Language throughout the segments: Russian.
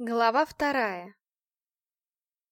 Глава вторая.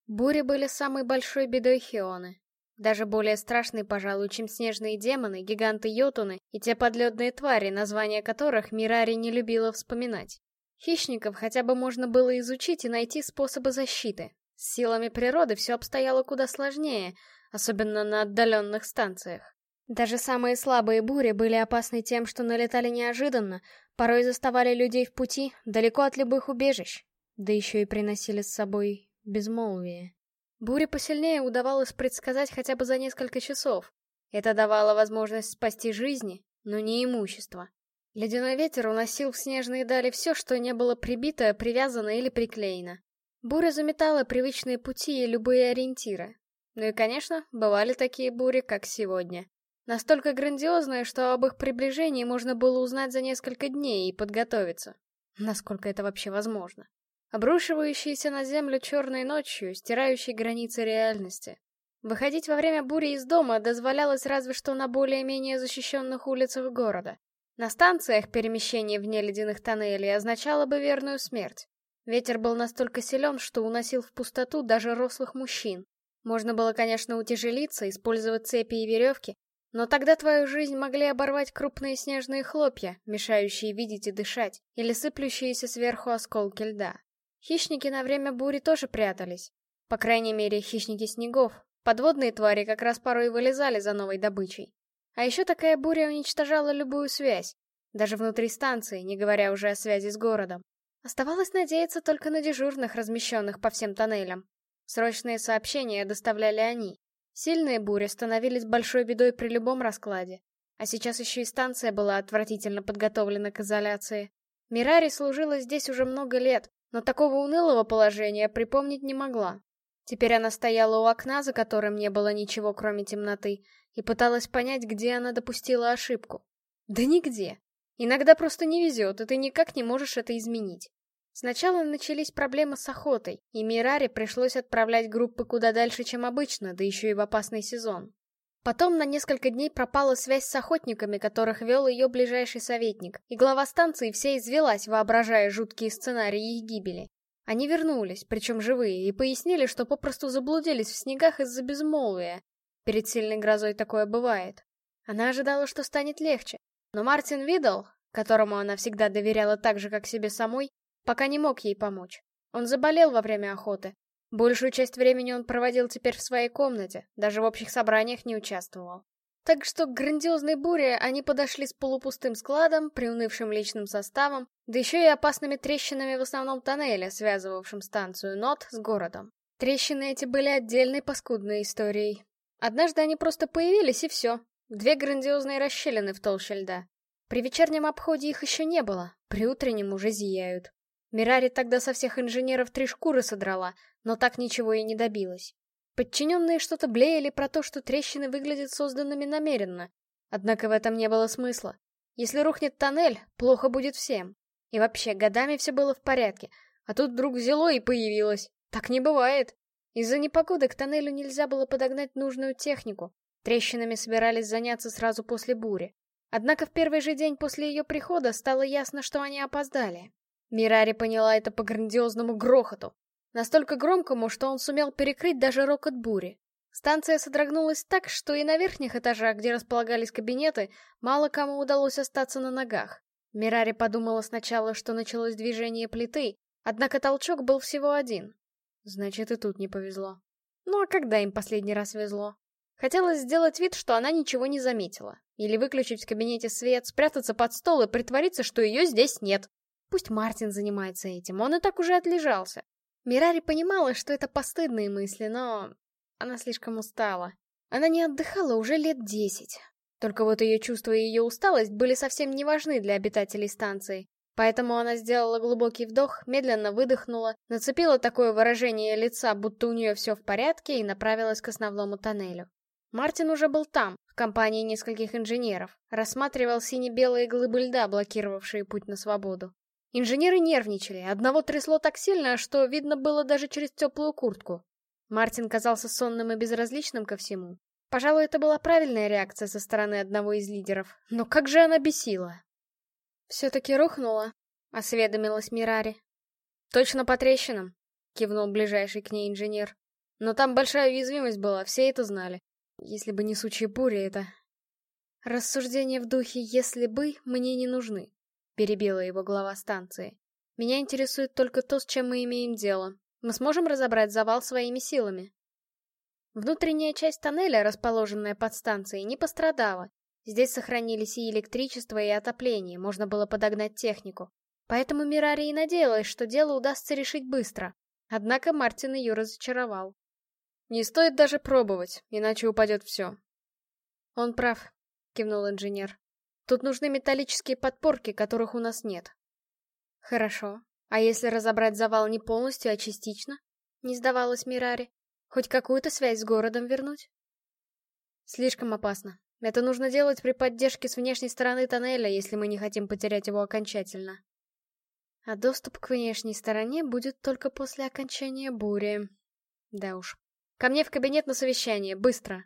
Бури были самой большой бедой Хионы. Даже более страшной, пожалуй, чем снежные демоны, гиганты-йотуны и те подледные твари, названия которых Мирари не любила вспоминать. Хищников хотя бы можно было изучить и найти способы защиты. С силами природы все обстояло куда сложнее, особенно на отдаленных станциях. Даже самые слабые бури были опасны тем, что налетали неожиданно, порой заставали людей в пути, далеко от любых убежищ, да еще и приносили с собой безмолвие. Буре посильнее удавалось предсказать хотя бы за несколько часов. Это давало возможность спасти жизни, но не имущество. Ледяной ветер уносил в снежные дали все, что не было прибито, привязано или приклеено. Буря заметала привычные пути и любые ориентиры. Ну и, конечно, бывали такие бури, как сегодня. Настолько грандиозные, что об их приближении можно было узнать за несколько дней и подготовиться. Насколько это вообще возможно обрушивающиеся на землю черной ночью, стирающей границы реальности. Выходить во время бури из дома дозволялось разве что на более-менее защищенных улицах города. На станциях перемещение вне ледяных тоннелей означало бы верную смерть. Ветер был настолько силен, что уносил в пустоту даже рослых мужчин. Можно было, конечно, утяжелиться, использовать цепи и веревки, но тогда твою жизнь могли оборвать крупные снежные хлопья, мешающие видеть и дышать, или сыплющиеся сверху осколки льда. Хищники на время бури тоже прятались. По крайней мере, хищники снегов. Подводные твари как раз порой вылезали за новой добычей. А еще такая буря уничтожала любую связь. Даже внутри станции, не говоря уже о связи с городом. Оставалось надеяться только на дежурных, размещенных по всем тоннелям. Срочные сообщения доставляли они. Сильные бури становились большой бедой при любом раскладе. А сейчас еще и станция была отвратительно подготовлена к изоляции. Мирари служила здесь уже много лет, но такого унылого положения припомнить не могла. Теперь она стояла у окна, за которым не было ничего, кроме темноты, и пыталась понять, где она допустила ошибку. Да нигде. Иногда просто не везет, и ты никак не можешь это изменить. Сначала начались проблемы с охотой, и Мираре пришлось отправлять группы куда дальше, чем обычно, да еще и в опасный сезон. Потом на несколько дней пропала связь с охотниками, которых вел ее ближайший советник, и глава станции вся извелась, воображая жуткие сценарии их гибели. Они вернулись, причем живые, и пояснили, что попросту заблудились в снегах из-за безмолвия. Перед сильной грозой такое бывает. Она ожидала, что станет легче. Но Мартин Видал, которому она всегда доверяла так же, как себе самой, пока не мог ей помочь. Он заболел во время охоты, Большую часть времени он проводил теперь в своей комнате, даже в общих собраниях не участвовал. Так что к грандиозной буре они подошли с полупустым складом, приунывшим личным составом, да еще и опасными трещинами в основном тоннеля, связывавшим станцию Нот с городом. Трещины эти были отдельной паскудной историей. Однажды они просто появились, и все. Две грандиозные расщелины в толще льда. При вечернем обходе их еще не было, при утреннем уже зияют. Мирари тогда со всех инженеров три шкуры содрала, но так ничего и не добилась. Подчиненные что-то блеяли про то, что трещины выглядят созданными намеренно. Однако в этом не было смысла. Если рухнет тоннель, плохо будет всем. И вообще, годами все было в порядке, а тут вдруг взяло и появилось. Так не бывает. Из-за непогоды к тоннелю нельзя было подогнать нужную технику. Трещинами собирались заняться сразу после бури. Однако в первый же день после ее прихода стало ясно, что они опоздали. Мирари поняла это по грандиозному грохоту. Настолько громкому, что он сумел перекрыть даже рокот бури. Станция содрогнулась так, что и на верхних этажах, где располагались кабинеты, мало кому удалось остаться на ногах. Мирари подумала сначала, что началось движение плиты, однако толчок был всего один. Значит, и тут не повезло. Ну а когда им последний раз везло? Хотелось сделать вид, что она ничего не заметила. Или выключить в кабинете свет, спрятаться под стол и притвориться, что ее здесь нет. Пусть Мартин занимается этим, он и так уже отлежался. Мирари понимала, что это постыдные мысли, но... Она слишком устала. Она не отдыхала уже лет десять. Только вот ее чувства и ее усталость были совсем не важны для обитателей станции. Поэтому она сделала глубокий вдох, медленно выдохнула, нацепила такое выражение лица, будто у нее все в порядке, и направилась к основному тоннелю. Мартин уже был там, в компании нескольких инженеров, рассматривал сине-белые глыбы льда, блокировавшие путь на свободу. Инженеры нервничали, одного трясло так сильно, что видно было даже через теплую куртку. Мартин казался сонным и безразличным ко всему. Пожалуй, это была правильная реакция со стороны одного из лидеров, но как же она бесила. «Все-таки рухнула», — осведомилась Мирари. Точно по трещинам, кивнул ближайший к ней инженер. Но там большая уязвимость была, все это знали. Если бы не сучья буря, это... Рассуждения в духе «если бы» мне не нужны, перебила его глава станции. Меня интересует только то, с чем мы имеем дело. Мы сможем разобрать завал своими силами. Внутренняя часть тоннеля, расположенная под станцией, не пострадала. Здесь сохранились и электричество, и отопление, можно было подогнать технику. Поэтому Мирари и надеялась, что дело удастся решить быстро. Однако Мартин ее разочаровал. «Не стоит даже пробовать, иначе упадет все». «Он прав», — кивнул инженер. «Тут нужны металлические подпорки, которых у нас нет». «Хорошо. А если разобрать завал не полностью, а частично?» — не сдавалась Мирари. «Хоть какую-то связь с городом вернуть?» «Слишком опасно. Это нужно делать при поддержке с внешней стороны тоннеля, если мы не хотим потерять его окончательно», а доступ к внешней стороне будет только после окончания бури. Да уж. Ко мне в кабинет на совещание, быстро.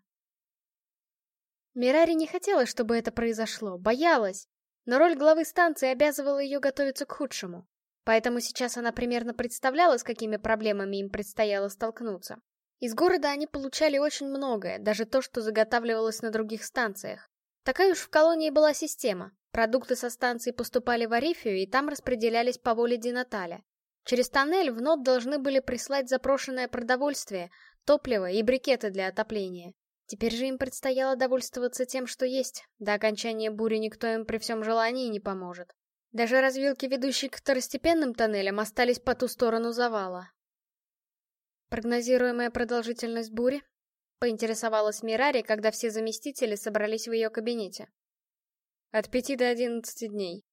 Мирари не хотела, чтобы это произошло, боялась. Но роль главы станции обязывала ее готовиться к худшему. Поэтому сейчас она примерно представляла, с какими проблемами им предстояло столкнуться. Из города они получали очень многое, даже то, что заготавливалось на других станциях. Такая уж в колонии была система. Продукты со станции поступали в Арифию и там распределялись по воле Динаталя. Через тоннель в НОТ должны были прислать запрошенное продовольствие, топливо и брикеты для отопления. Теперь же им предстояло довольствоваться тем, что есть. До окончания бури никто им при всем желании не поможет. Даже развилки, ведущие к второстепенным тоннелям, остались по ту сторону завала. Прогнозируемая продолжительность бури? Поинтересовалась Мирари, когда все заместители собрались в ее кабинете. От пяти до одиннадцати дней.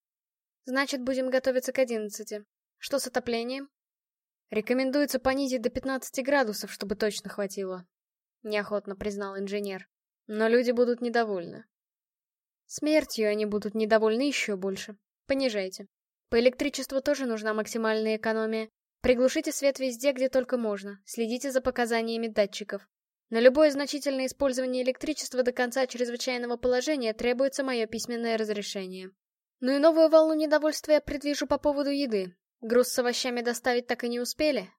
Значит, будем готовиться к одиннадцати. Что с отоплением? Рекомендуется понизить до 15 градусов, чтобы точно хватило. Неохотно признал инженер. Но люди будут недовольны. Смертью они будут недовольны еще больше. Понижайте. По электричеству тоже нужна максимальная экономия. Приглушите свет везде, где только можно. Следите за показаниями датчиков. На любое значительное использование электричества до конца чрезвычайного положения требуется мое письменное разрешение. Ну и новую волну недовольства я предвижу по поводу еды. Груз с овощами доставить так и не успели?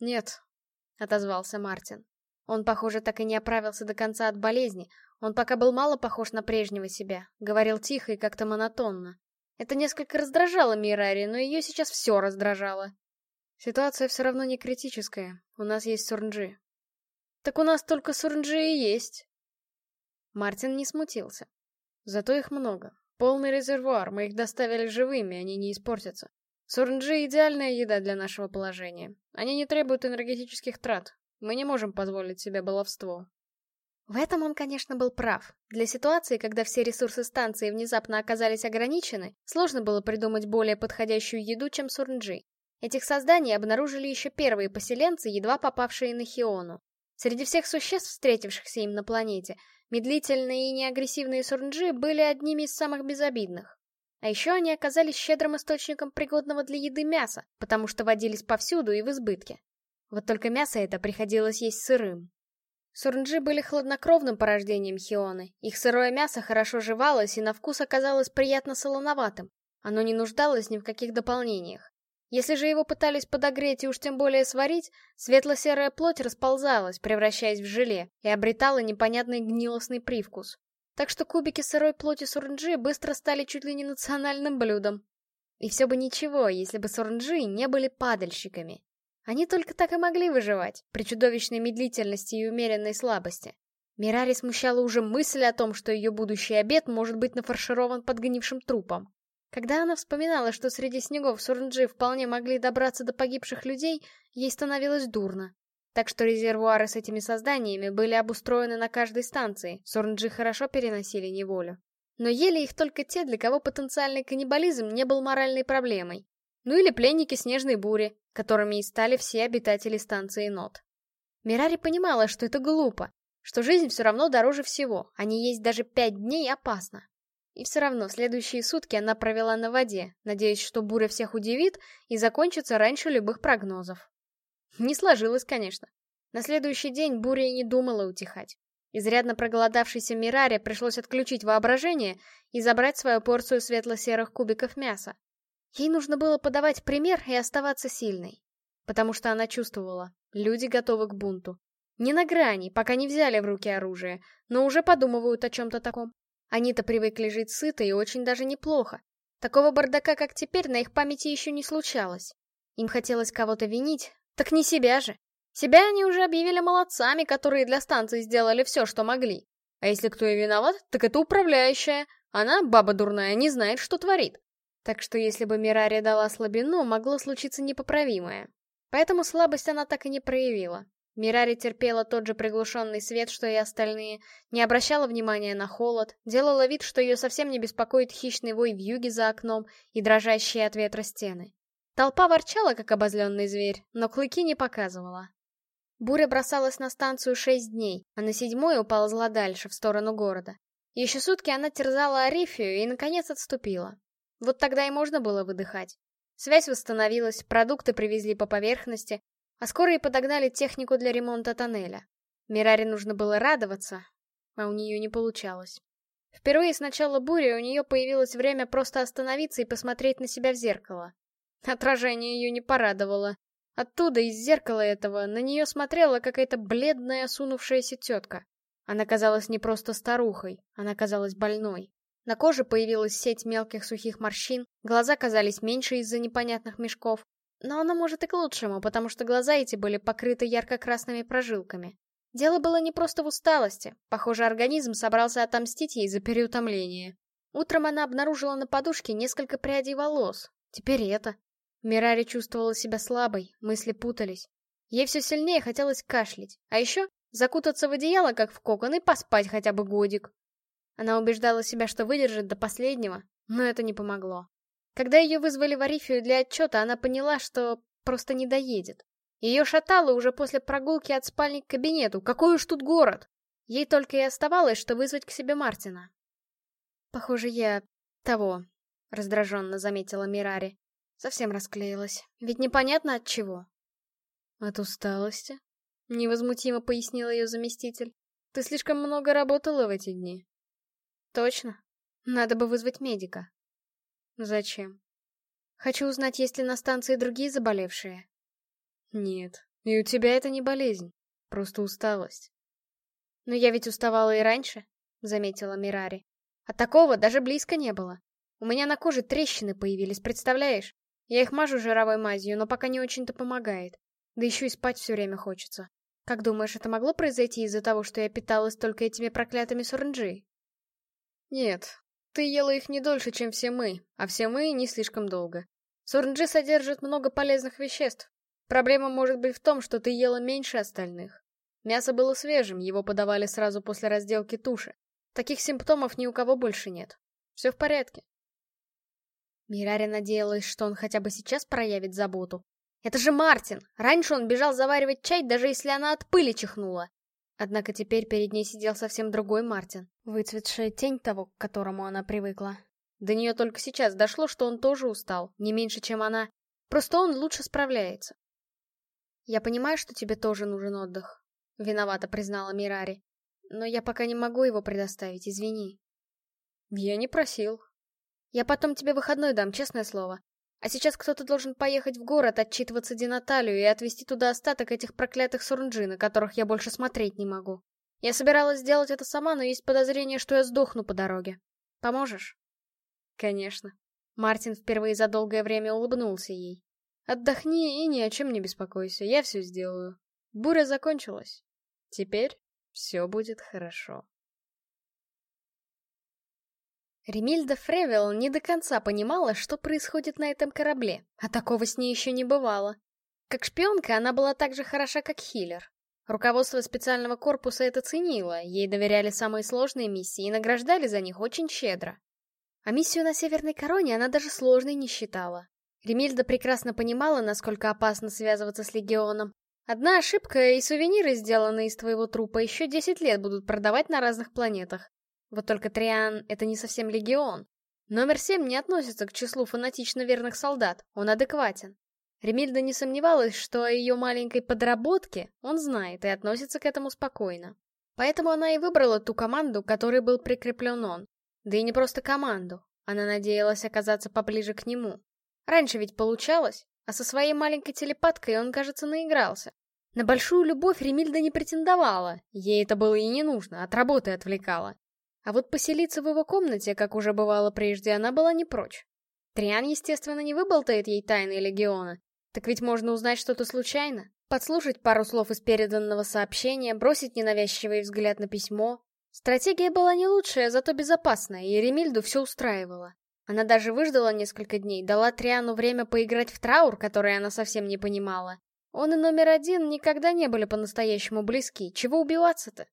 Нет, — отозвался Мартин. Он, похоже, так и не оправился до конца от болезни. Он пока был мало похож на прежнего себя, говорил тихо и как-то монотонно. Это несколько раздражало Мирари, но ее сейчас все раздражало. Ситуация все равно не критическая. У нас есть Сурнджи. Так у нас только сурнджи и есть. Мартин не смутился. Зато их много. Полный резервуар, мы их доставили живыми, они не испортятся. Сурнджи — идеальная еда для нашего положения. Они не требуют энергетических трат. Мы не можем позволить себе баловство. В этом он, конечно, был прав. Для ситуации, когда все ресурсы станции внезапно оказались ограничены, сложно было придумать более подходящую еду, чем сурнджи. Этих созданий обнаружили еще первые поселенцы, едва попавшие на Хиону. Среди всех существ, встретившихся им на планете, медлительные и неагрессивные сурнджи были одними из самых безобидных. А еще они оказались щедрым источником пригодного для еды мяса, потому что водились повсюду и в избытке. Вот только мясо это приходилось есть сырым. Сурнджи были хладнокровным порождением Хионы. Их сырое мясо хорошо жевалось и на вкус оказалось приятно солоноватым. Оно не нуждалось ни в каких дополнениях. Если же его пытались подогреть и уж тем более сварить, светло-серая плоть расползалась, превращаясь в желе, и обретала непонятный гнилостный привкус. Так что кубики сырой плоти сурнджи быстро стали чуть ли не национальным блюдом. И все бы ничего, если бы сурнджи не были падальщиками. Они только так и могли выживать, при чудовищной медлительности и умеренной слабости. Мирари смущала уже мысль о том, что ее будущий обед может быть нафарширован подгнившим трупом. Когда она вспоминала, что среди снегов Сурнджи вполне могли добраться до погибших людей, ей становилось дурно. Так что резервуары с этими созданиями были обустроены на каждой станции, Сурнджи хорошо переносили неволю. Но ели их только те, для кого потенциальный каннибализм не был моральной проблемой. Ну или пленники снежной бури, которыми и стали все обитатели станции Нот. Мирари понимала, что это глупо, что жизнь все равно дороже всего, а не есть даже пять дней опасно. И все равно следующие сутки она провела на воде, надеясь, что буря всех удивит и закончится раньше любых прогнозов. Не сложилось, конечно. На следующий день буря и не думала утихать. Изрядно проголодавшейся Мираре пришлось отключить воображение и забрать свою порцию светло-серых кубиков мяса. Ей нужно было подавать пример и оставаться сильной. Потому что она чувствовала, люди готовы к бунту. Не на грани, пока не взяли в руки оружие, но уже подумывают о чем-то таком. Они-то привыкли жить сыто и очень даже неплохо. Такого бардака, как теперь, на их памяти еще не случалось. Им хотелось кого-то винить, так не себя же. Себя они уже объявили молодцами, которые для станции сделали все, что могли. А если кто и виноват, так это управляющая. Она, баба дурная, не знает, что творит. Так что если бы Мирари дала слабину, могло случиться непоправимое. Поэтому слабость она так и не проявила. Мирари терпела тот же приглушенный свет, что и остальные, не обращала внимания на холод, делала вид, что ее совсем не беспокоит хищный вой в юге за окном и дрожащие от ветра стены. Толпа ворчала, как обозленный зверь, но клыки не показывала. Буря бросалась на станцию шесть дней, а на седьмой уползла дальше, в сторону города. Еще сутки она терзала Арифию и, наконец, отступила. Вот тогда и можно было выдыхать. Связь восстановилась, продукты привезли по поверхности, а скоро и подогнали технику для ремонта тоннеля. Мираре нужно было радоваться, а у нее не получалось. Впервые с начала бури у нее появилось время просто остановиться и посмотреть на себя в зеркало. Отражение ее не порадовало. Оттуда, из зеркала этого, на нее смотрела какая-то бледная, осунувшаяся тетка. Она казалась не просто старухой, она казалась больной. На коже появилась сеть мелких сухих морщин, глаза казались меньше из-за непонятных мешков. Но оно может и к лучшему, потому что глаза эти были покрыты ярко-красными прожилками. Дело было не просто в усталости. Похоже, организм собрался отомстить ей за переутомление. Утром она обнаружила на подушке несколько прядей волос. Теперь это. Мирари чувствовала себя слабой, мысли путались. Ей все сильнее хотелось кашлять. А еще закутаться в одеяло, как в кокон, и поспать хотя бы годик. Она убеждала себя, что выдержит до последнего, но это не помогло. Когда ее вызвали в Арифию для отчета, она поняла, что просто не доедет. Ее шатало уже после прогулки от спальни к кабинету. Какой уж тут город! Ей только и оставалось, что вызвать к себе Мартина. «Похоже, я... того», — раздраженно заметила Мирари. Совсем расклеилась. Ведь непонятно от чего. «От усталости?» — невозмутимо пояснил ее заместитель. «Ты слишком много работала в эти дни». Точно. Надо бы вызвать медика. Зачем? Хочу узнать, есть ли на станции другие заболевшие. Нет, и у тебя это не болезнь, просто усталость. Но я ведь уставала и раньше, заметила Мирари. А такого даже близко не было. У меня на коже трещины появились, представляешь? Я их мажу жировой мазью, но пока не очень-то помогает. Да еще и спать все время хочется. Как думаешь, это могло произойти из-за того, что я питалась только этими проклятыми сурнджи? Нет, ты ела их не дольше, чем все мы, а все мы не слишком долго. Сурнджи содержит много полезных веществ. Проблема может быть в том, что ты ела меньше остальных. Мясо было свежим, его подавали сразу после разделки туши. Таких симптомов ни у кого больше нет. Все в порядке. Мирари надеялась, что он хотя бы сейчас проявит заботу. Это же Мартин! Раньше он бежал заваривать чай, даже если она от пыли чихнула. Однако теперь перед ней сидел совсем другой Мартин, выцветшая тень того, к которому она привыкла. До нее только сейчас дошло, что он тоже устал, не меньше, чем она. Просто он лучше справляется. «Я понимаю, что тебе тоже нужен отдых», — виновато признала Мирари. «Но я пока не могу его предоставить, извини». «Я не просил». «Я потом тебе выходной дам, честное слово. А сейчас кто-то должен поехать в город, отчитываться Динаталию и отвезти туда остаток этих проклятых сурнджи, на которых я больше смотреть не могу. Я собиралась сделать это сама, но есть подозрение, что я сдохну по дороге. Поможешь? Конечно. Мартин впервые за долгое время улыбнулся ей. Отдохни и ни о чем не беспокойся, я все сделаю. Буря закончилась. Теперь все будет хорошо. Ремильда Фревел не до конца понимала, что происходит на этом корабле, а такого с ней еще не бывало. Как шпионка она была так же хороша, как хиллер. Руководство специального корпуса это ценило, ей доверяли самые сложные миссии и награждали за них очень щедро. А миссию на Северной Короне она даже сложной не считала. Ремильда прекрасно понимала, насколько опасно связываться с Легионом. Одна ошибка, и сувениры, сделанные из твоего трупа, еще 10 лет будут продавать на разных планетах. Вот только Триан — это не совсем легион. Номер семь не относится к числу фанатично верных солдат, он адекватен. Ремильда не сомневалась, что о ее маленькой подработке он знает и относится к этому спокойно. Поэтому она и выбрала ту команду, которой был прикреплен он. Да и не просто команду, она надеялась оказаться поближе к нему. Раньше ведь получалось, а со своей маленькой телепаткой он, кажется, наигрался. На большую любовь Ремильда не претендовала, ей это было и не нужно, от работы отвлекала. А вот поселиться в его комнате, как уже бывало прежде, она была не прочь. Триан, естественно, не выболтает ей тайны Легиона. Так ведь можно узнать что-то случайно, подслушать пару слов из переданного сообщения, бросить ненавязчивый взгляд на письмо. Стратегия была не лучшая, зато безопасная, и Ремильду все устраивало. Она даже выждала несколько дней, дала Триану время поиграть в траур, который она совсем не понимала. Он и номер один никогда не были по-настоящему близки, чего убиваться-то?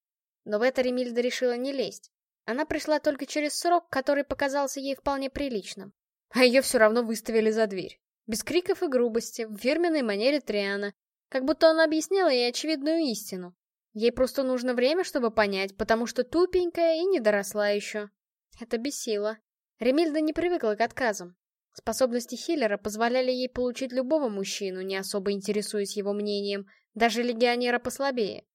Но в это Ремильда решила не лезть. Она пришла только через срок, который показался ей вполне приличным. А ее все равно выставили за дверь. Без криков и грубости, в фирменной манере Триана. Как будто он объяснял ей очевидную истину. Ей просто нужно время, чтобы понять, потому что тупенькая и не доросла еще. Это бесило. Ремильда не привыкла к отказам. Способности Хиллера позволяли ей получить любого мужчину, не особо интересуясь его мнением, даже легионера послабее.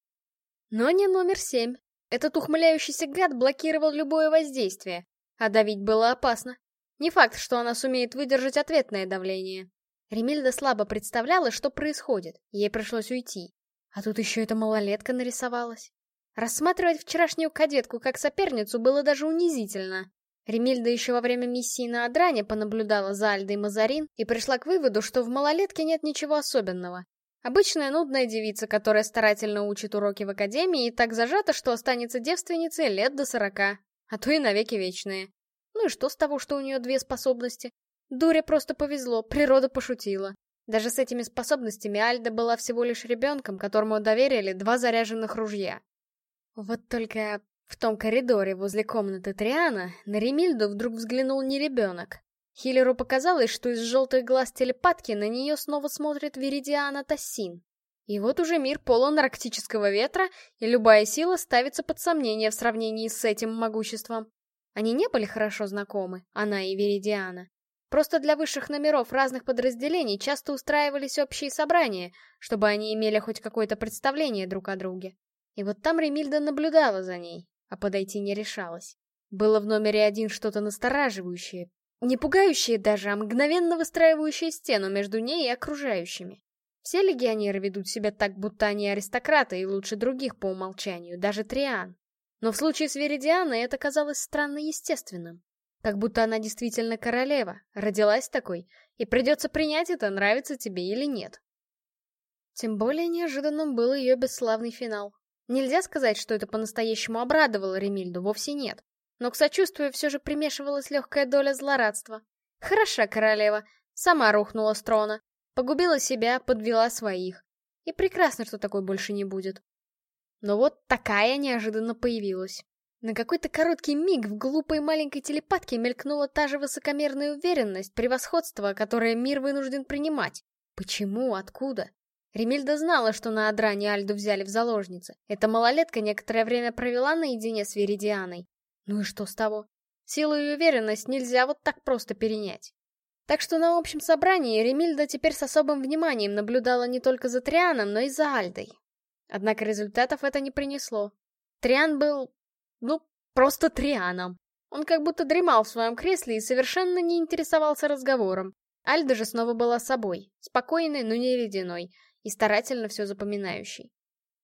Но не номер семь. Этот ухмыляющийся гад блокировал любое воздействие, а давить было опасно. Не факт, что она сумеет выдержать ответное давление. Ремильда слабо представляла, что происходит, ей пришлось уйти. А тут еще эта малолетка нарисовалась. Рассматривать вчерашнюю кадетку как соперницу было даже унизительно. Ремильда еще во время миссии на Адране понаблюдала за Альдой Мазарин и пришла к выводу, что в малолетке нет ничего особенного. Обычная нудная девица, которая старательно учит уроки в академии и так зажата, что останется девственницей лет до сорока, а то и навеки вечные. Ну и что с того, что у нее две способности? Дуре просто повезло, природа пошутила. Даже с этими способностями Альда была всего лишь ребенком, которому доверили два заряженных ружья. Вот только в том коридоре возле комнаты Триана на Ремильду вдруг взглянул не ребенок, Хиллеру показалось, что из желтых глаз телепатки на нее снова смотрит Веридиана Тассин. И вот уже мир полон арктического ветра, и любая сила ставится под сомнение в сравнении с этим могуществом. Они не были хорошо знакомы, она и Веридиана. Просто для высших номеров разных подразделений часто устраивались общие собрания, чтобы они имели хоть какое-то представление друг о друге. И вот там Ремильда наблюдала за ней, а подойти не решалась. Было в номере один что-то настораживающее, не пугающие даже, а мгновенно выстраивающие стену между ней и окружающими. Все легионеры ведут себя так, будто они аристократы и лучше других по умолчанию, даже Триан. Но в случае с Веридианой это казалось странно естественным. Как будто она действительно королева, родилась такой, и придется принять это, нравится тебе или нет. Тем более неожиданным был ее бесславный финал. Нельзя сказать, что это по-настоящему обрадовало Ремильду, вовсе нет но к сочувствию все же примешивалась легкая доля злорадства. Хороша королева, сама рухнула с трона, погубила себя, подвела своих. И прекрасно, что такой больше не будет. Но вот такая неожиданно появилась. На какой-то короткий миг в глупой маленькой телепатке мелькнула та же высокомерная уверенность, превосходство, которое мир вынужден принимать. Почему? Откуда? Ремильда знала, что на Адране Альду взяли в заложницы. Эта малолетка некоторое время провела наедине с Веридианой. Ну и что с того? Силу и уверенность нельзя вот так просто перенять. Так что на общем собрании Ремильда теперь с особым вниманием наблюдала не только за Трианом, но и за Альдой. Однако результатов это не принесло. Триан был, ну, просто Трианом. Он как будто дремал в своем кресле и совершенно не интересовался разговором. Альда же снова была собой, спокойной, но не ледяной, и старательно все запоминающей.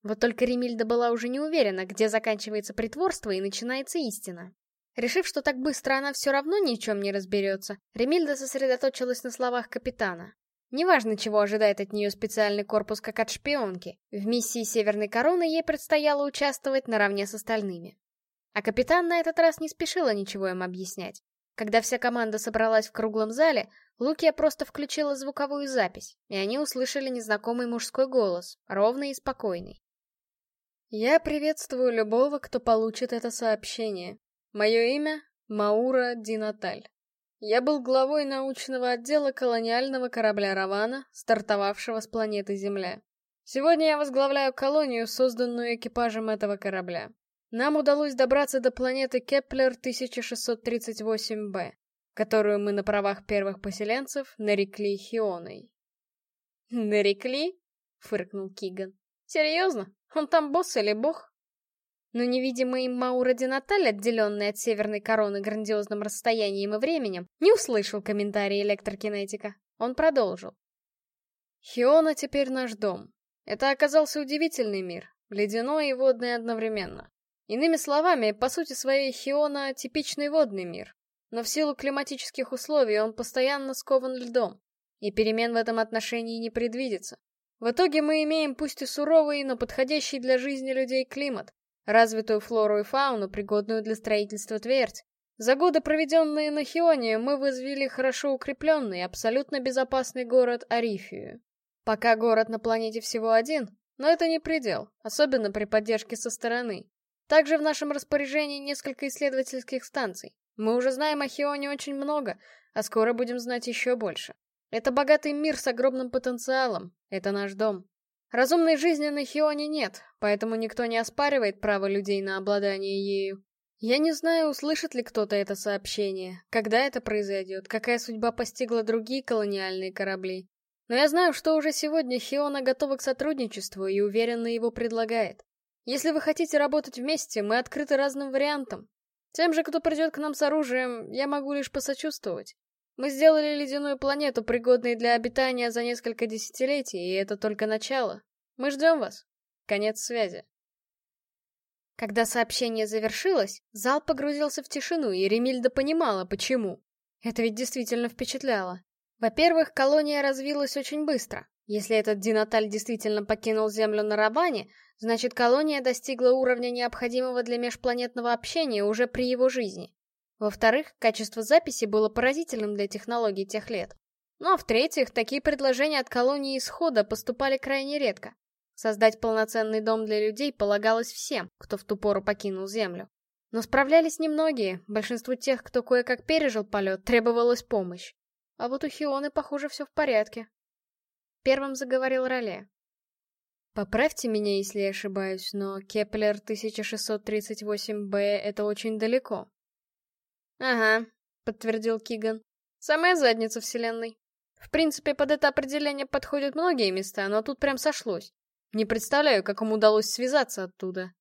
Вот только Ремильда была уже не уверена, где заканчивается притворство и начинается истина. Решив, что так быстро она все равно ни чем не разберется, Ремильда сосредоточилась на словах капитана. Неважно, чего ожидает от нее специальный корпус как от шпионки, в миссии Северной Короны ей предстояло участвовать наравне с остальными. А капитан на этот раз не спешила ничего им объяснять. Когда вся команда собралась в круглом зале, Лукия просто включила звуковую запись, и они услышали незнакомый мужской голос, ровный и спокойный. Я приветствую любого, кто получит это сообщение. Мое имя — Маура Динаталь. Я был главой научного отдела колониального корабля «Равана», стартовавшего с планеты Земля. Сегодня я возглавляю колонию, созданную экипажем этого корабля. Нам удалось добраться до планеты Кеплер 1638b, которую мы на правах первых поселенцев нарекли Хионой. «Нарекли?» — фыркнул Киган. «Серьезно? Он там босс или бог? Но невидимый им Маура Динаталь, отделенный от северной короны грандиозным расстоянием и временем, не услышал комментарии электрокинетика. Он продолжил. Хиона теперь наш дом. Это оказался удивительный мир, ледяной и водный одновременно. Иными словами, по сути своей Хиона — типичный водный мир. Но в силу климатических условий он постоянно скован льдом, и перемен в этом отношении не предвидится. В итоге мы имеем пусть и суровый, но подходящий для жизни людей климат, развитую флору и фауну, пригодную для строительства твердь. За годы, проведенные на Хионе, мы возвели хорошо укрепленный, абсолютно безопасный город Арифию. Пока город на планете всего один, но это не предел, особенно при поддержке со стороны. Также в нашем распоряжении несколько исследовательских станций. Мы уже знаем о Хионе очень много, а скоро будем знать еще больше. Это богатый мир с огромным потенциалом. Это наш дом. Разумной жизни на Хионе нет, поэтому никто не оспаривает право людей на обладание ею. Я не знаю, услышит ли кто-то это сообщение, когда это произойдет, какая судьба постигла другие колониальные корабли. Но я знаю, что уже сегодня Хиона готова к сотрудничеству и уверенно его предлагает. Если вы хотите работать вместе, мы открыты разным вариантам. Тем же, кто придет к нам с оружием, я могу лишь посочувствовать. Мы сделали ледяную планету, пригодной для обитания за несколько десятилетий, и это только начало. Мы ждем вас. Конец связи. Когда сообщение завершилось, зал погрузился в тишину, и Ремильда понимала, почему. Это ведь действительно впечатляло. Во-первых, колония развилась очень быстро. Если этот Динаталь действительно покинул Землю на Рабане, значит колония достигла уровня необходимого для межпланетного общения уже при его жизни. Во-вторых, качество записи было поразительным для технологий тех лет. Ну а в-третьих, такие предложения от колонии исхода поступали крайне редко. Создать полноценный дом для людей полагалось всем, кто в ту пору покинул Землю. Но справлялись немногие, большинству тех, кто кое-как пережил полет, требовалась помощь. А вот у Хионы, похоже, все в порядке. Первым заговорил Роле. Поправьте меня, если я ошибаюсь, но Кеплер 1638b — это очень далеко. Ага, подтвердил Киган. Самая задница вселенной. В принципе, под это определение подходят многие места, но тут прям сошлось. Не представляю, как им удалось связаться оттуда.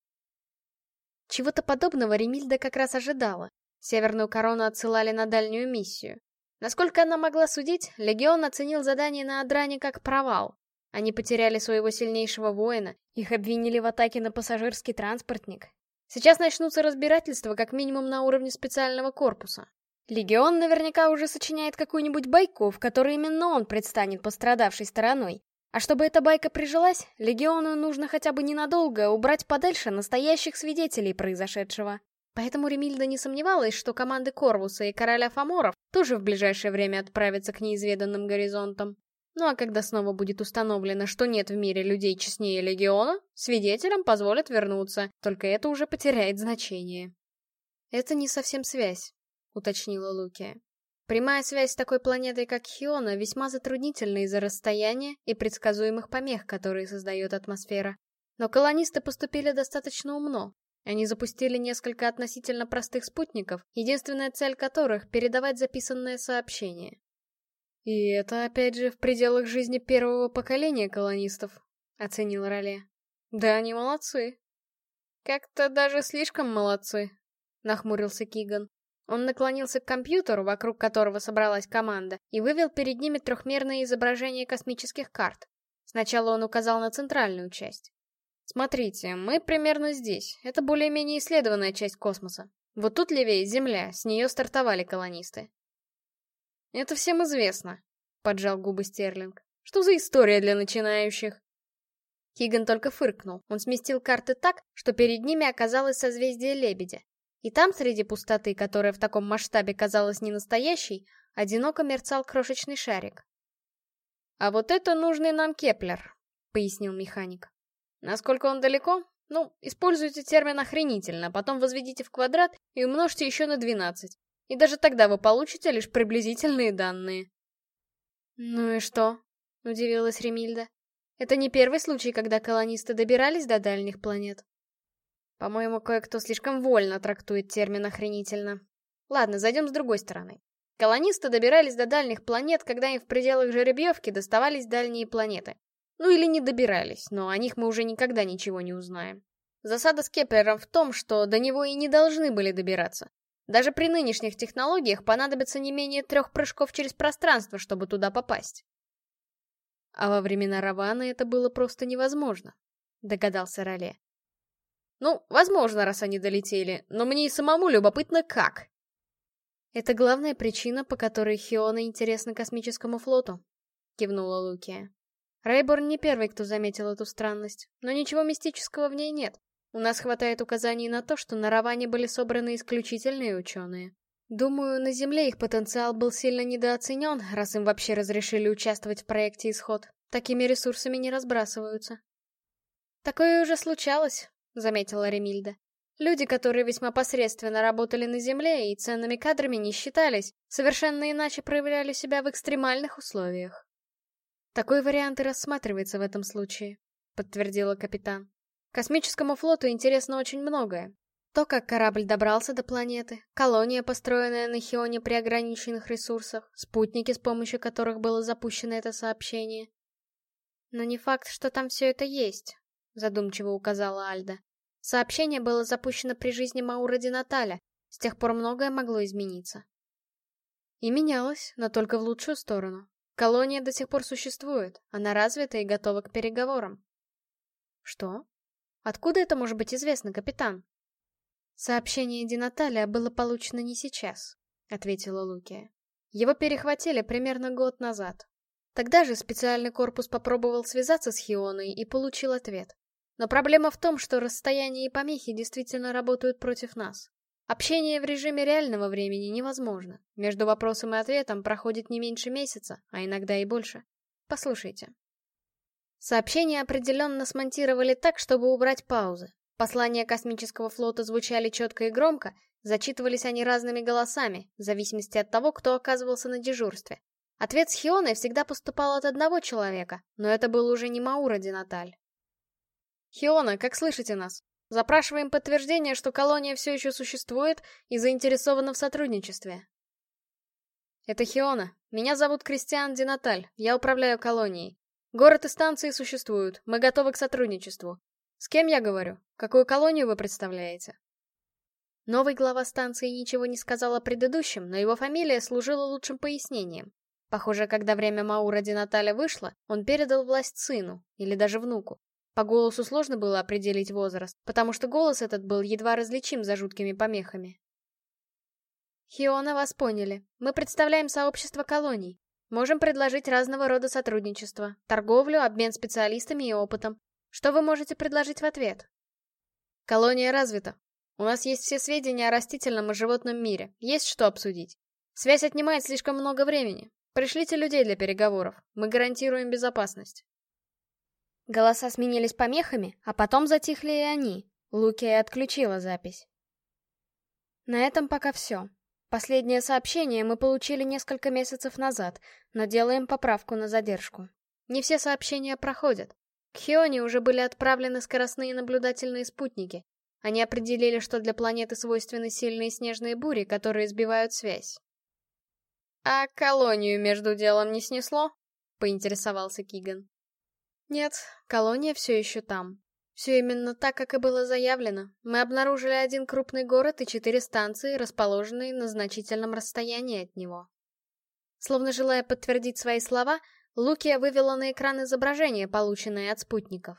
Чего-то подобного Ремильда как раз ожидала. Северную корону отсылали на дальнюю миссию. Насколько она могла судить, Легион оценил задание на Адране как провал. Они потеряли своего сильнейшего воина, их обвинили в атаке на пассажирский транспортник. Сейчас начнутся разбирательства как минимум на уровне специального корпуса. Легион наверняка уже сочиняет какую-нибудь байку, в которой именно он предстанет пострадавшей стороной. А чтобы эта байка прижилась, Легиону нужно хотя бы ненадолго убрать подальше настоящих свидетелей произошедшего. Поэтому Ремильда не сомневалась, что команды Корвуса и Короля Фаморов тоже в ближайшее время отправятся к неизведанным горизонтам. Ну а когда снова будет установлено, что нет в мире людей честнее Легиона, свидетелям позволят вернуться, только это уже потеряет значение. «Это не совсем связь», — уточнила Лукия. Прямая связь с такой планетой, как Хиона, весьма затруднительна из-за расстояния и предсказуемых помех, которые создает атмосфера. Но колонисты поступили достаточно умно, они запустили несколько относительно простых спутников, единственная цель которых — передавать записанное сообщение. «И это, опять же, в пределах жизни первого поколения колонистов», — оценил Роле. «Да, они молодцы». «Как-то даже слишком молодцы», — нахмурился Киган. Он наклонился к компьютеру, вокруг которого собралась команда, и вывел перед ними трехмерное изображение космических карт. Сначала он указал на центральную часть. Смотрите, мы примерно здесь. Это более-менее исследованная часть космоса. Вот тут левее Земля, с нее стартовали колонисты. Это всем известно, поджал губы Стерлинг. Что за история для начинающих? Хиган только фыркнул. Он сместил карты так, что перед ними оказалось созвездие Лебедя. И там, среди пустоты, которая в таком масштабе казалась не настоящей, одиноко мерцал крошечный шарик. «А вот это нужный нам Кеплер», — пояснил механик. Насколько он далеко? Ну, используйте термин охренительно, потом возведите в квадрат и умножьте еще на 12. И даже тогда вы получите лишь приблизительные данные. Ну и что? Удивилась Ремильда. Это не первый случай, когда колонисты добирались до дальних планет. По-моему, кое-кто слишком вольно трактует термин охренительно. Ладно, зайдем с другой стороны. Колонисты добирались до дальних планет, когда им в пределах жеребьевки доставались дальние планеты. Ну или не добирались, но о них мы уже никогда ничего не узнаем. Засада с Кеплером в том, что до него и не должны были добираться. Даже при нынешних технологиях понадобится не менее трех прыжков через пространство, чтобы туда попасть. А во времена Раваны это было просто невозможно, догадался Роле. Ну, возможно, раз они долетели, но мне и самому любопытно, как. Это главная причина, по которой Хиона интересна космическому флоту, кивнула Лукия. Рейборн не первый, кто заметил эту странность, но ничего мистического в ней нет. У нас хватает указаний на то, что на Раване были собраны исключительные ученые. Думаю, на Земле их потенциал был сильно недооценен, раз им вообще разрешили участвовать в проекте «Исход». Такими ресурсами не разбрасываются. Такое уже случалось, заметила Ремильда. Люди, которые весьма посредственно работали на Земле и ценными кадрами не считались, совершенно иначе проявляли себя в экстремальных условиях. Такой вариант и рассматривается в этом случае, подтвердила капитан. Космическому флоту интересно очень многое. То, как корабль добрался до планеты, колония, построенная на Хионе при ограниченных ресурсах, спутники, с помощью которых было запущено это сообщение. Но не факт, что там все это есть, задумчиво указала Альда. Сообщение было запущено при жизни Маура Динаталя, с тех пор многое могло измениться. И менялось, но только в лучшую сторону. Колония до сих пор существует, она развита и готова к переговорам. Что? Откуда это может быть известно, капитан? Сообщение Динаталия было получено не сейчас, ответила Лукия. Его перехватили примерно год назад. Тогда же специальный корпус попробовал связаться с Хионой и получил ответ. Но проблема в том, что расстояние и помехи действительно работают против нас. Общение в режиме реального времени невозможно. Между вопросом и ответом проходит не меньше месяца, а иногда и больше. Послушайте, Сообщения определенно смонтировали так, чтобы убрать паузы. Послания космического флота звучали четко и громко, зачитывались они разными голосами, в зависимости от того, кто оказывался на дежурстве. Ответ с Хионой всегда поступал от одного человека, но это был уже не Маура Динаталь. «Хиона, как слышите нас? Запрашиваем подтверждение, что колония все еще существует и заинтересована в сотрудничестве». «Это Хиона. Меня зовут Кристиан Динаталь. Я управляю колонией. Город и станции существуют, мы готовы к сотрудничеству. С кем я говорю? Какую колонию вы представляете? Новый глава станции ничего не сказал о предыдущем, но его фамилия служила лучшим пояснением. Похоже, когда время Маура Динаталя вышло, он передал власть сыну, или даже внуку. По голосу сложно было определить возраст, потому что голос этот был едва различим за жуткими помехами. Хиона вас поняли. Мы представляем сообщество колоний. Можем предложить разного рода сотрудничество, торговлю, обмен специалистами и опытом. Что вы можете предложить в ответ? Колония развита. У нас есть все сведения о растительном и животном мире. Есть что обсудить. Связь отнимает слишком много времени. Пришлите людей для переговоров. Мы гарантируем безопасность. Голоса сменились помехами, а потом затихли и они. Лукия отключила запись. На этом пока все. Последнее сообщение мы получили несколько месяцев назад, но делаем поправку на задержку. Не все сообщения проходят. К Хионе уже были отправлены скоростные наблюдательные спутники. Они определили, что для планеты свойственны сильные снежные бури, которые сбивают связь. «А колонию между делом не снесло?» — поинтересовался Киган. «Нет, колония все еще там. Все именно так, как и было заявлено. Мы обнаружили один крупный город и четыре станции, расположенные на значительном расстоянии от него. Словно желая подтвердить свои слова, Лукия вывела на экран изображение, полученное от спутников.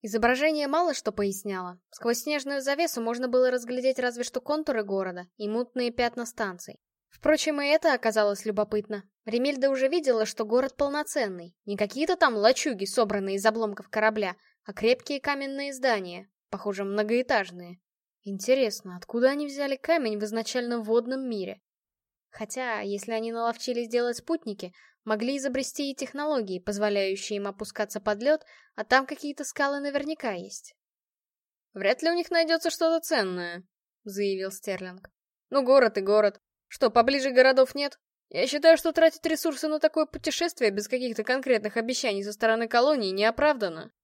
Изображение мало что поясняло. Сквозь снежную завесу можно было разглядеть разве что контуры города и мутные пятна станций. Впрочем, и это оказалось любопытно. Ремильда уже видела, что город полноценный. Не какие-то там лачуги, собранные из обломков корабля, а крепкие каменные здания, похоже, многоэтажные. Интересно, откуда они взяли камень в изначально водном мире? Хотя, если они наловчились делать спутники, могли изобрести и технологии, позволяющие им опускаться под лед, а там какие-то скалы наверняка есть. «Вряд ли у них найдется что-то ценное», — заявил Стерлинг. «Ну, город и город. Что, поближе городов нет? Я считаю, что тратить ресурсы на такое путешествие без каких-то конкретных обещаний со стороны колонии неоправданно».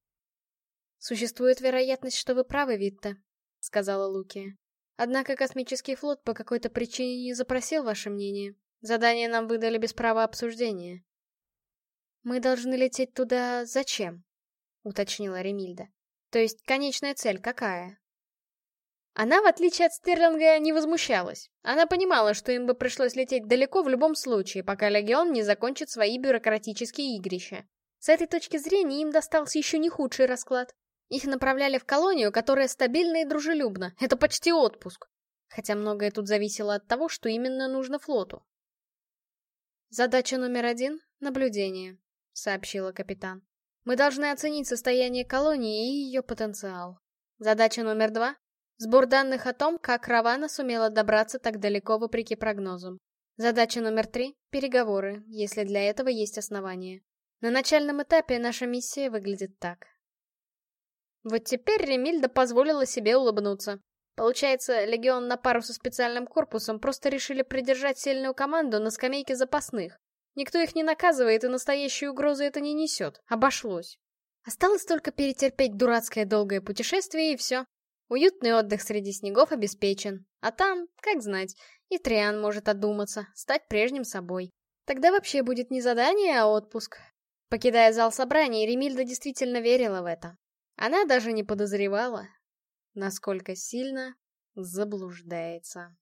«Существует вероятность, что вы правы, Витте», — сказала Лукия. «Однако космический флот по какой-то причине не запросил ваше мнение. Задание нам выдали без права обсуждения». «Мы должны лететь туда зачем?» — уточнила Ремильда. «То есть конечная цель какая?» Она, в отличие от Стерлинга, не возмущалась. Она понимала, что им бы пришлось лететь далеко в любом случае, пока Легион не закончит свои бюрократические игрища. С этой точки зрения им достался еще не худший расклад. Их направляли в колонию, которая стабильна и дружелюбна. Это почти отпуск. Хотя многое тут зависело от того, что именно нужно флоту. «Задача номер один — наблюдение», — сообщила капитан. «Мы должны оценить состояние колонии и ее потенциал. Задача номер два — сбор данных о том, как Равана сумела добраться так далеко вопреки прогнозам. Задача номер три — переговоры, если для этого есть основания. На начальном этапе наша миссия выглядит так. Вот теперь Ремильда позволила себе улыбнуться. Получается, Легион на пару со специальным корпусом просто решили придержать сильную команду на скамейке запасных. Никто их не наказывает, и настоящей угрозы это не несет. Обошлось. Осталось только перетерпеть дурацкое долгое путешествие, и все. Уютный отдых среди снегов обеспечен. А там, как знать, и Триан может одуматься, стать прежним собой. Тогда вообще будет не задание, а отпуск. Покидая зал собраний, Ремильда действительно верила в это. Она даже не подозревала, насколько сильно заблуждается.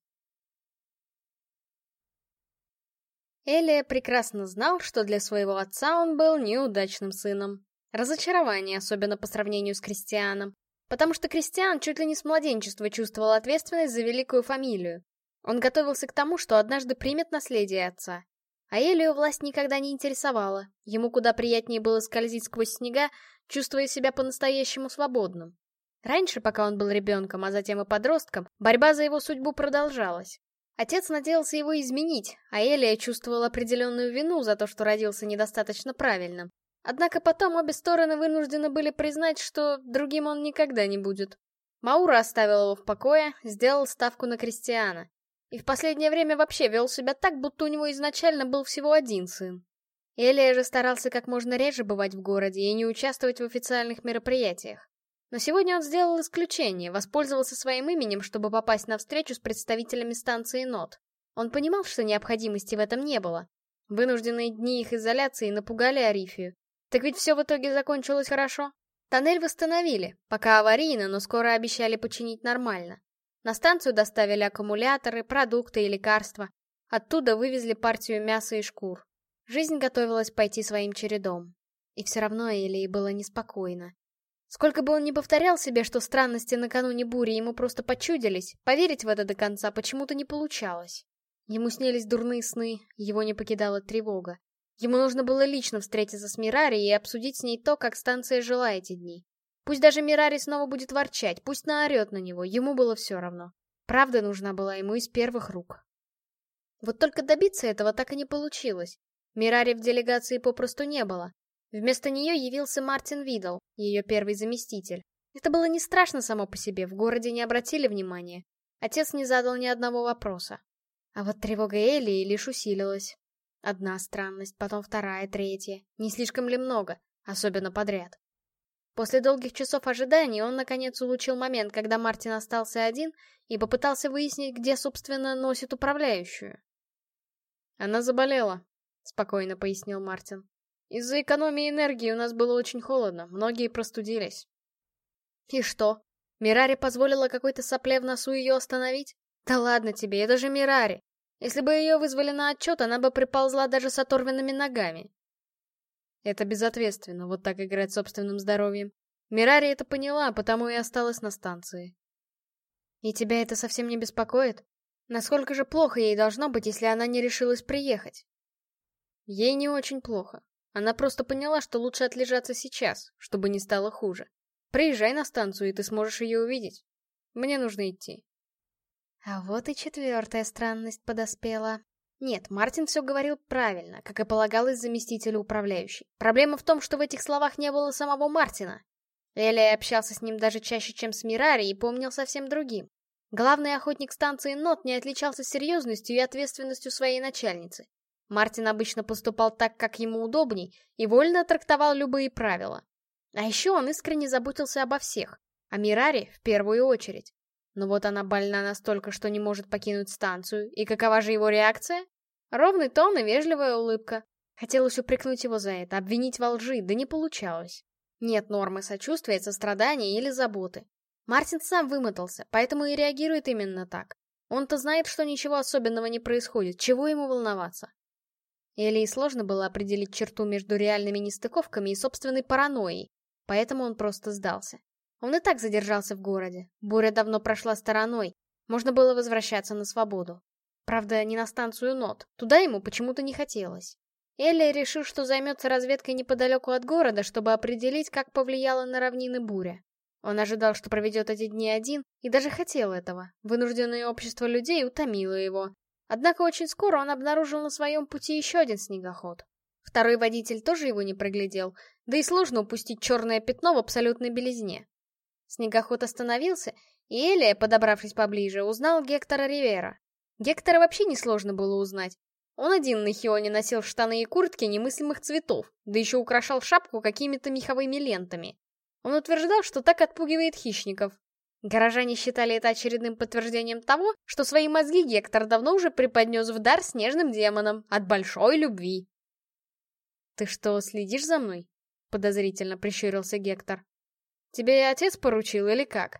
Элия прекрасно знал, что для своего отца он был неудачным сыном. Разочарование, особенно по сравнению с Кристианом. Потому что Кристиан чуть ли не с младенчества чувствовал ответственность за великую фамилию. Он готовился к тому, что однажды примет наследие отца. А Элию власть никогда не интересовала. Ему куда приятнее было скользить сквозь снега, чувствуя себя по-настоящему свободным. Раньше, пока он был ребенком, а затем и подростком, борьба за его судьбу продолжалась. Отец надеялся его изменить, а Элия чувствовала определенную вину за то, что родился недостаточно правильным. Однако потом обе стороны вынуждены были признать, что другим он никогда не будет. Маура оставил его в покое, сделал ставку на Кристиана. И в последнее время вообще вел себя так, будто у него изначально был всего один сын. Элия же старался как можно реже бывать в городе и не участвовать в официальных мероприятиях. Но сегодня он сделал исключение, воспользовался своим именем, чтобы попасть на встречу с представителями станции НОТ. Он понимал, что необходимости в этом не было. Вынужденные дни их изоляции напугали Арифию. Так ведь все в итоге закончилось хорошо. Тоннель восстановили, пока аварийно, но скоро обещали починить нормально. На станцию доставили аккумуляторы, продукты и лекарства. Оттуда вывезли партию мяса и шкур. Жизнь готовилась пойти своим чередом. И все равно Элии было неспокойно. Сколько бы он ни повторял себе, что странности накануне бури ему просто почудились, поверить в это до конца почему-то не получалось. Ему снились дурные сны, его не покидала тревога. Ему нужно было лично встретиться с Мирари и обсудить с ней то, как станция жила эти дни. Пусть даже Мирари снова будет ворчать, пусть наорет на него, ему было все равно. Правда нужна была ему из первых рук. Вот только добиться этого так и не получилось. Мирари в делегации попросту не было. Вместо нее явился Мартин Видал, ее первый заместитель. Это было не страшно само по себе, в городе не обратили внимания. Отец не задал ни одного вопроса. А вот тревога Элии лишь усилилась. Одна странность, потом вторая, третья. Не слишком ли много, особенно подряд? После долгих часов ожидания он наконец улучил момент, когда Мартин остался один, и попытался выяснить, где, собственно, носит управляющую. «Она заболела», — спокойно пояснил Мартин. «Из-за экономии энергии у нас было очень холодно, многие простудились». «И что? Мирари позволила какой-то сопле в носу ее остановить? Да ладно тебе, это же Мирари. Если бы ее вызвали на отчет, она бы приползла даже с оторванными ногами. Это безответственно, вот так играть собственным здоровьем. Мирари это поняла, потому и осталась на станции. И тебя это совсем не беспокоит? Насколько же плохо ей должно быть, если она не решилась приехать? Ей не очень плохо. Она просто поняла, что лучше отлежаться сейчас, чтобы не стало хуже. Приезжай на станцию, и ты сможешь ее увидеть. Мне нужно идти. А вот и четвертая странность подоспела. Нет, Мартин все говорил правильно, как и полагалось заместителю управляющей. Проблема в том, что в этих словах не было самого Мартина. Элия общался с ним даже чаще, чем с Мирари, и помнил совсем другим. Главный охотник станции Нот не отличался серьезностью и ответственностью своей начальницы. Мартин обычно поступал так, как ему удобней, и вольно трактовал любые правила. А еще он искренне заботился обо всех, о Мираре в первую очередь. Но вот она больна настолько, что не может покинуть станцию, и какова же его реакция? Ровный тон и вежливая улыбка. Хотелось упрекнуть его за это, обвинить во лжи, да не получалось. Нет нормы сочувствия, сострадания или заботы. Мартин сам вымотался, поэтому и реагирует именно так. Он-то знает, что ничего особенного не происходит, чего ему волноваться. Элии сложно было определить черту между реальными нестыковками и собственной паранойей, поэтому он просто сдался. Он и так задержался в городе, буря давно прошла стороной, можно было возвращаться на свободу. Правда, не на станцию нот, туда ему почему-то не хотелось. Элли решил, что займется разведкой неподалеку от города, чтобы определить, как повлияла на равнины буря. Он ожидал, что проведет эти дни один, и даже хотел этого. Вынужденное общество людей утомило его. Однако очень скоро он обнаружил на своем пути еще один снегоход. Второй водитель тоже его не проглядел, да и сложно упустить черное пятно в абсолютной белизне. Снегоход остановился, и Элия, подобравшись поближе, узнал Гектора Ривера. Гектора вообще несложно было узнать. Он один на Хионе носил штаны и куртки немыслимых цветов, да еще украшал шапку какими-то меховыми лентами. Он утверждал, что так отпугивает хищников. Горожане считали это очередным подтверждением того, что свои мозги Гектор давно уже преподнес в дар снежным демонам от большой любви. «Ты что, следишь за мной?» — подозрительно прищурился Гектор. «Тебе отец поручил или как?»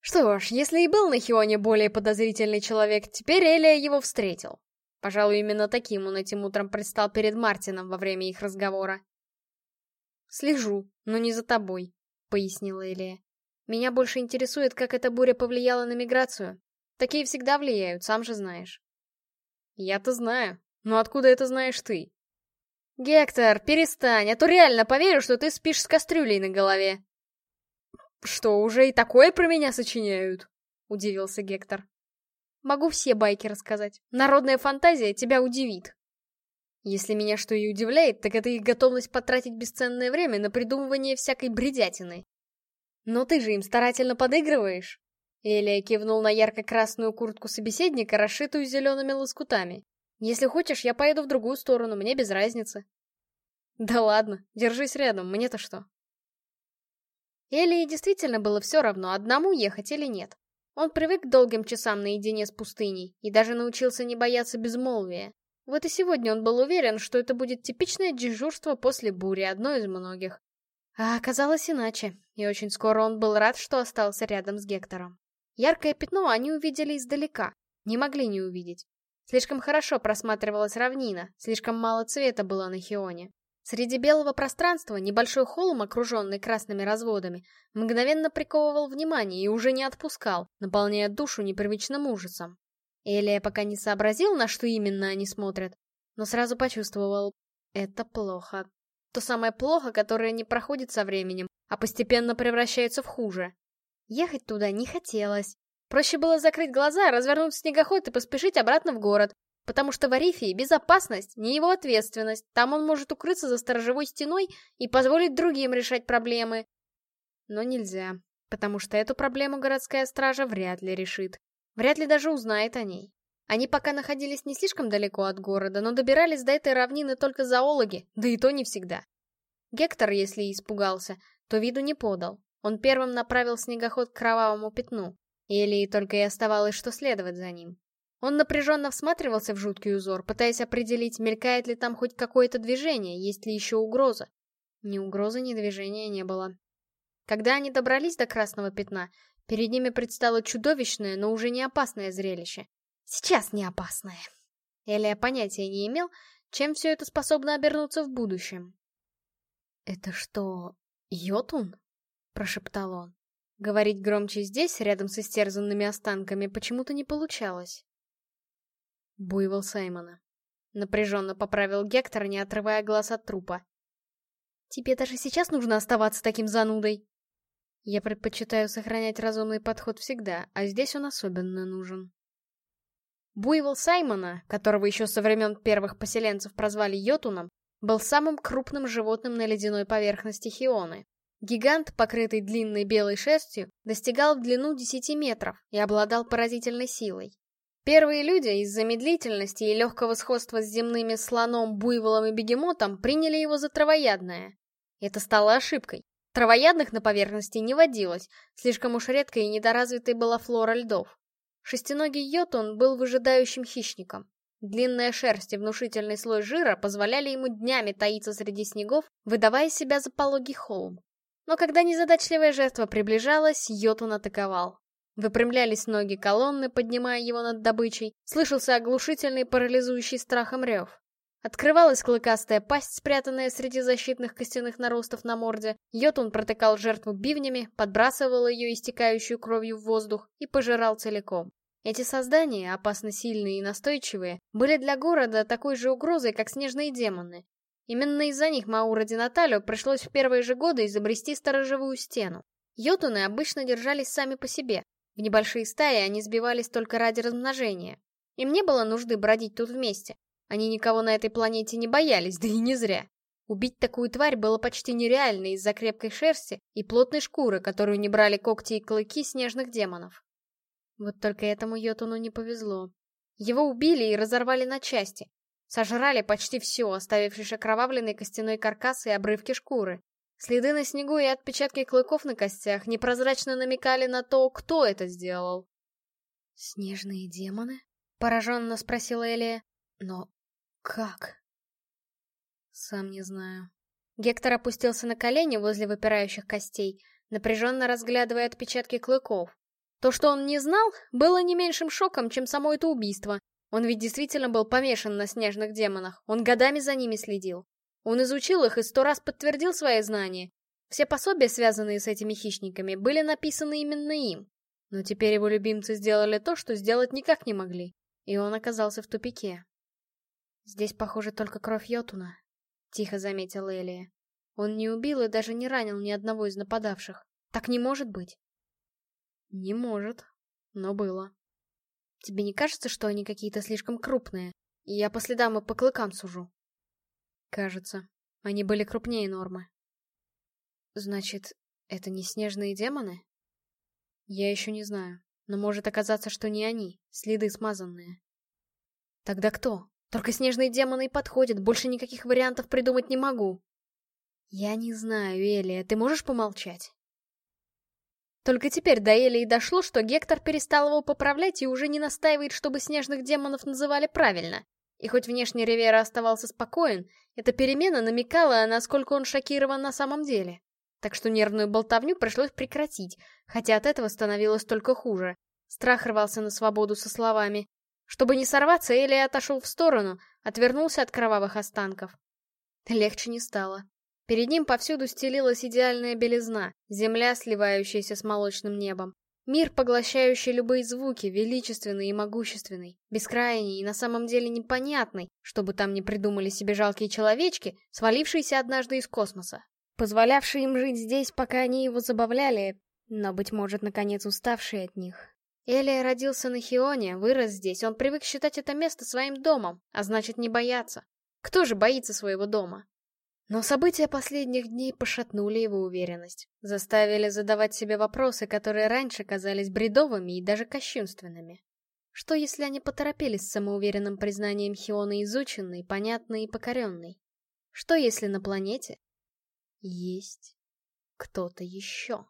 Что ж, если и был на Хионе более подозрительный человек, теперь Элия его встретил. Пожалуй, именно таким он этим утром предстал перед Мартином во время их разговора. «Слежу, но не за тобой», — пояснила Элия. «Меня больше интересует, как эта буря повлияла на миграцию. Такие всегда влияют, сам же знаешь». «Я-то знаю. Но откуда это знаешь ты?» «Гектор, перестань, а то реально поверю, что ты спишь с кастрюлей на голове». «Что, уже и такое про меня сочиняют?» — удивился Гектор. Могу все байки рассказать. Народная фантазия тебя удивит. Если меня что и удивляет, так это их готовность потратить бесценное время на придумывание всякой бредятины. Но ты же им старательно подыгрываешь. Элия кивнул на ярко-красную куртку собеседника, расшитую зелеными лоскутами. Если хочешь, я поеду в другую сторону, мне без разницы. Да ладно, держись рядом, мне-то что? Элии действительно было все равно, одному ехать или нет. Он привык к долгим часам наедине с пустыней и даже научился не бояться безмолвия. Вот и сегодня он был уверен, что это будет типичное дежурство после бури, одно из многих. А оказалось иначе, и очень скоро он был рад, что остался рядом с Гектором. Яркое пятно они увидели издалека, не могли не увидеть. Слишком хорошо просматривалась равнина, слишком мало цвета было на Хионе. Среди белого пространства небольшой холм, окруженный красными разводами, мгновенно приковывал внимание и уже не отпускал, наполняя душу непривычным ужасом. Элия пока не сообразил, на что именно они смотрят, но сразу почувствовал — это плохо. То самое плохо, которое не проходит со временем, а постепенно превращается в хуже. Ехать туда не хотелось. Проще было закрыть глаза, развернуть снегоход и поспешить обратно в город, Потому что в Арифии безопасность не его ответственность, там он может укрыться за сторожевой стеной и позволить другим решать проблемы. Но нельзя, потому что эту проблему городская стража вряд ли решит. Вряд ли даже узнает о ней. Они пока находились не слишком далеко от города, но добирались до этой равнины только зоологи, да и то не всегда. Гектор, если и испугался, то виду не подал. Он первым направил снегоход к кровавому пятну. Или только и оставалось, что следовать за ним. Он напряженно всматривался в жуткий узор, пытаясь определить, мелькает ли там хоть какое-то движение, есть ли еще угроза. Ни угрозы, ни движения не было. Когда они добрались до красного пятна, перед ними предстало чудовищное, но уже не опасное зрелище. Сейчас не опасное. Элия понятия не имел, чем все это способно обернуться в будущем. «Это что, Йотун?» — прошептал он. Говорить громче здесь, рядом с истерзанными останками, почему-то не получалось. Буйвол Саймона. Напряженно поправил Гектор, не отрывая глаз от трупа. Тебе даже сейчас нужно оставаться таким занудой. Я предпочитаю сохранять разумный подход всегда, а здесь он особенно нужен. Буйвол Саймона, которого еще со времен первых поселенцев прозвали Йотуном, был самым крупным животным на ледяной поверхности Хионы. Гигант, покрытый длинной белой шерстью, достигал в длину 10 метров и обладал поразительной силой. Первые люди из-за медлительности и легкого сходства с земными слоном, буйволом и бегемотом приняли его за травоядное. Это стало ошибкой. Травоядных на поверхности не водилось, слишком уж редкой и недоразвитой была флора льдов. Шестиногий йотун был выжидающим хищником. Длинная шерсть и внушительный слой жира позволяли ему днями таиться среди снегов, выдавая себя за пологий холм. Но когда незадачливая жертва приближалась, Йотун атаковал. Выпрямлялись ноги колонны, поднимая его над добычей, слышался оглушительный парализующий страхом рев. Открывалась клыкастая пасть, спрятанная среди защитных костяных наростов на морде. Йотун протыкал жертву бивнями, подбрасывал ее истекающую кровью в воздух и пожирал целиком. Эти создания, опасно сильные и настойчивые, были для города такой же угрозой, как снежные демоны. Именно из-за них Маура Динаталю пришлось в первые же годы изобрести сторожевую стену. Йотуны обычно держались сами по себе. В небольшие стаи они сбивались только ради размножения. Им не было нужды бродить тут вместе. Они никого на этой планете не боялись, да и не зря. Убить такую тварь было почти нереально из-за крепкой шерсти и плотной шкуры, которую не брали когти и клыки снежных демонов. Вот только этому Йотуну не повезло. Его убили и разорвали на части, Сожрали почти все, оставив лишь окровавленный костяной каркас и обрывки шкуры. Следы на снегу и отпечатки клыков на костях непрозрачно намекали на то, кто это сделал. «Снежные демоны?» — пораженно спросила Элия. «Но как?» «Сам не знаю». Гектор опустился на колени возле выпирающих костей, напряженно разглядывая отпечатки клыков. То, что он не знал, было не меньшим шоком, чем само это убийство, он ведь действительно был помешан на снежных демонах, он годами за ними следил. Он изучил их и сто раз подтвердил свои знания. Все пособия, связанные с этими хищниками, были написаны именно им. Но теперь его любимцы сделали то, что сделать никак не могли. И он оказался в тупике. «Здесь, похоже, только кровь Йотуна», — тихо заметила Элия. «Он не убил и даже не ранил ни одного из нападавших. Так не может быть». «Не может, но было». Тебе не кажется, что они какие-то слишком крупные? Я по следам и по клыкам сужу. Кажется. Они были крупнее нормы. Значит, это не снежные демоны? Я еще не знаю. Но может оказаться, что не они, следы смазанные. Тогда кто? Только снежные демоны и подходят, больше никаких вариантов придумать не могу. Я не знаю, Элия, ты можешь помолчать? Только теперь до Эли и дошло, что Гектор перестал его поправлять и уже не настаивает, чтобы снежных демонов называли правильно. И хоть внешне Ривера оставался спокоен, эта перемена намекала, насколько он шокирован на самом деле. Так что нервную болтовню пришлось прекратить, хотя от этого становилось только хуже. Страх рвался на свободу со словами. Чтобы не сорваться, Эли отошел в сторону, отвернулся от кровавых останков. Легче не стало. Перед ним повсюду стелилась идеальная белизна, земля, сливающаяся с молочным небом. Мир, поглощающий любые звуки, величественный и могущественный, бескрайний и на самом деле непонятный, чтобы там не придумали себе жалкие человечки, свалившиеся однажды из космоса. Позволявшие им жить здесь, пока они его забавляли, но, быть может, наконец уставшие от них. Элия родился на Хионе, вырос здесь, он привык считать это место своим домом, а значит не бояться. Кто же боится своего дома? Но события последних дней пошатнули его уверенность, заставили задавать себе вопросы, которые раньше казались бредовыми и даже кощунственными. Что если они поторопились с самоуверенным признанием Хиона изученной, понятной и покоренной? Что если на планете есть кто-то еще?